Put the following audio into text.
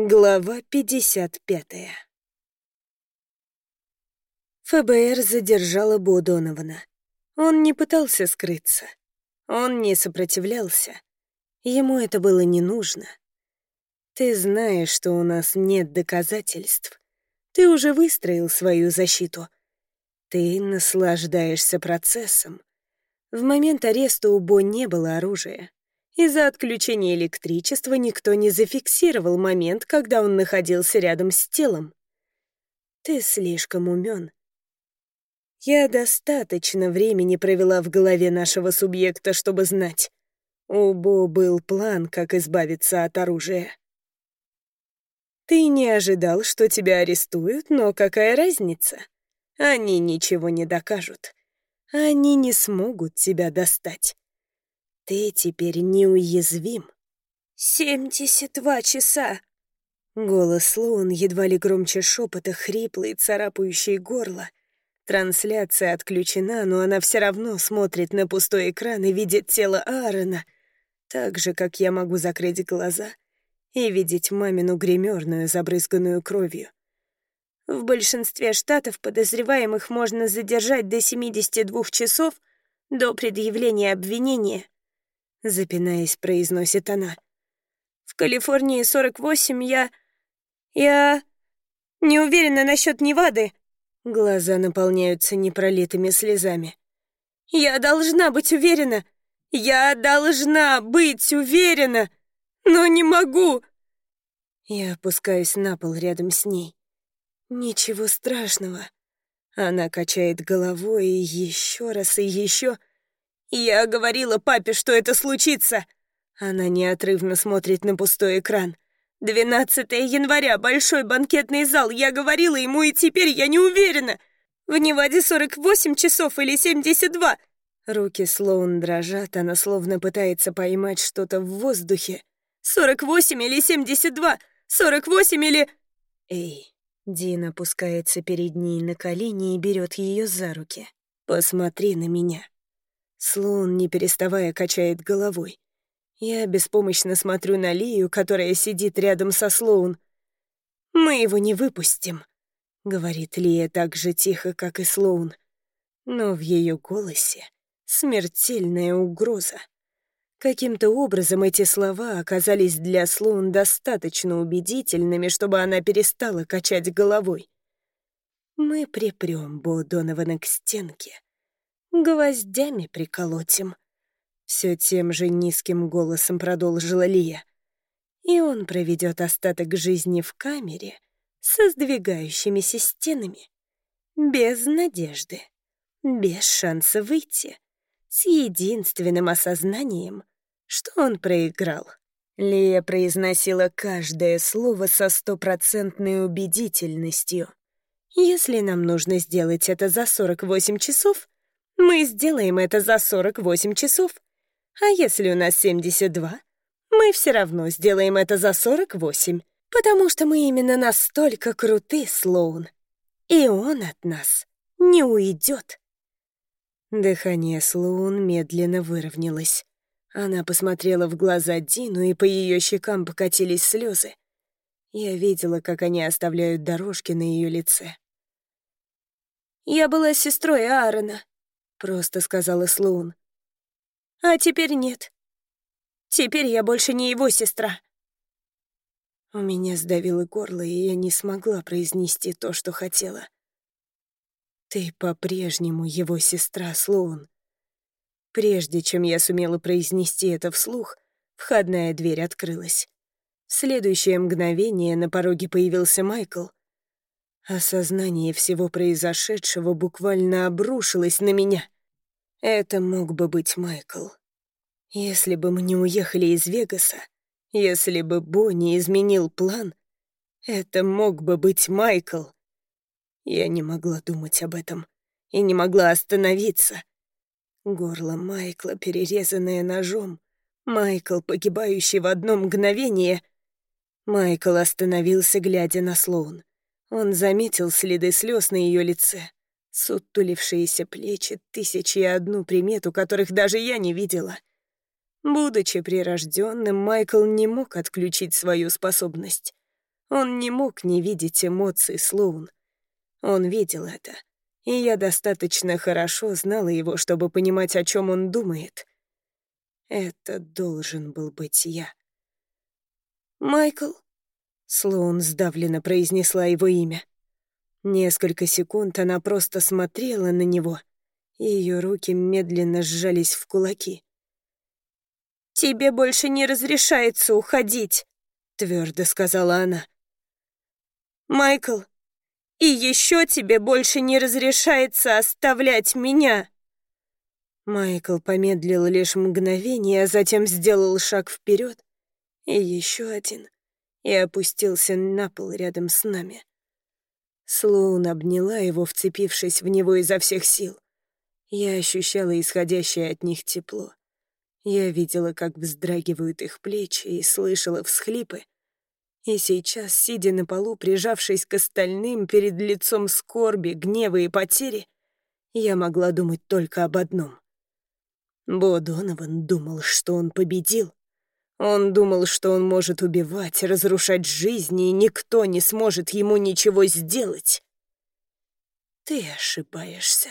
Глава 55 ФБР задержала Бо Донована. Он не пытался скрыться. Он не сопротивлялся. Ему это было не нужно. Ты знаешь, что у нас нет доказательств. Ты уже выстроил свою защиту. Ты наслаждаешься процессом. В момент ареста у Бо не было оружия. Из-за отключения электричества никто не зафиксировал момент, когда он находился рядом с телом. Ты слишком умен. Я достаточно времени провела в голове нашего субъекта, чтобы знать. У Бо был план, как избавиться от оружия. Ты не ожидал, что тебя арестуют, но какая разница? Они ничего не докажут. Они не смогут тебя достать. Ты теперь неуязвим. «Семьдесят два часа!» Голос Слоун едва ли громче шепота, хриплый, царапающий горло. Трансляция отключена, но она все равно смотрит на пустой экран и видит тело Аарона, так же, как я могу закрыть глаза и видеть мамину гримерную, забрызганную кровью. В большинстве штатов подозреваемых можно задержать до 72 часов до предъявления обвинения — запинаясь, произносит она. В Калифорнии 48 я... Я... Не уверена насчет Невады. Глаза наполняются непролитыми слезами. Я должна быть уверена. Я должна быть уверена. Но не могу. Я опускаюсь на пол рядом с ней. Ничего страшного. Она качает головой и еще раз и еще. «Я говорила папе, что это случится!» Она неотрывно смотрит на пустой экран. «12 января, большой банкетный зал. Я говорила ему, и теперь я не уверена. В Неваде 48 часов или 72?» Руки Слоун дрожат, она словно пытается поймать что-то в воздухе. «48 или 72? 48 или...» «Эй!» Дин опускается перед ней на колени и берет ее за руки. «Посмотри на меня. Слон, не переставая, качает головой. Я беспомощно смотрю на Лию, которая сидит рядом со Слоун. «Мы его не выпустим», — говорит Лия так же тихо, как и Слоун. Но в ее голосе смертельная угроза. Каким-то образом эти слова оказались для Слоун достаточно убедительными, чтобы она перестала качать головой. «Мы припрём Бо Донована к стенке», гвоздями приколотим», — все тем же низким голосом продолжила Лия. «И он проведет остаток жизни в камере со сдвигающимися стенами, без надежды, без шанса выйти, с единственным осознанием, что он проиграл». Лия произносила каждое слово со стопроцентной убедительностью. «Если нам нужно сделать это за 48 часов, мы сделаем это за 48 часов. А если у нас 72, мы все равно сделаем это за 48, потому что мы именно настолько круты, Слоун. И он от нас не уйдет. Дыхание Слоун медленно выровнялось. Она посмотрела в глаза Дину, и по ее щекам покатились слезы. Я видела, как они оставляют дорожки на ее лице. «Я была сестрой Аарона», — просто сказала Слоун. «А теперь нет. Теперь я больше не его сестра». У меня сдавило горло, и я не смогла произнести то, что хотела. «Ты по-прежнему его сестра, Слоун». Прежде чем я сумела произнести это вслух, входная дверь открылась. В следующее мгновение на пороге появился Майкл. Осознание всего произошедшего буквально обрушилось на меня. Это мог бы быть Майкл. Если бы мы не уехали из Вегаса, если бы Бо не изменил план, это мог бы быть Майкл. Я не могла думать об этом и не могла остановиться. Горло Майкла, перерезанное ножом. Майкл, погибающий в одно мгновение. Майкл остановился, глядя на Слоун. Он заметил следы слез на ее лице, сутулившиеся плечи, тысячи и одну примету, которых даже я не видела. Будучи прирожденным, Майкл не мог отключить свою способность. Он не мог не видеть эмоций Слоун. Он видел это, и я достаточно хорошо знала его, чтобы понимать, о чем он думает. Это должен был быть я. «Майкл», — Слоун сдавленно произнесла его имя. Несколько секунд она просто смотрела на него, и ее руки медленно сжались в кулаки. «Тебе больше не разрешается уходить», — твердо сказала она. «Майкл, и еще тебе больше не разрешается оставлять меня!» Майкл помедлил лишь мгновение, а затем сделал шаг вперед, и еще один, и опустился на пол рядом с нами. Слоун обняла его, вцепившись в него изо всех сил. Я ощущала исходящее от них тепло. Я видела, как вздрагивают их плечи, и слышала всхлипы, и сейчас, сидя на полу, прижавшись к остальным перед лицом скорби, гнева и потери, я могла думать только об одном. Бо Донован думал, что он победил. Он думал, что он может убивать, разрушать жизни, и никто не сможет ему ничего сделать. Ты ошибаешься.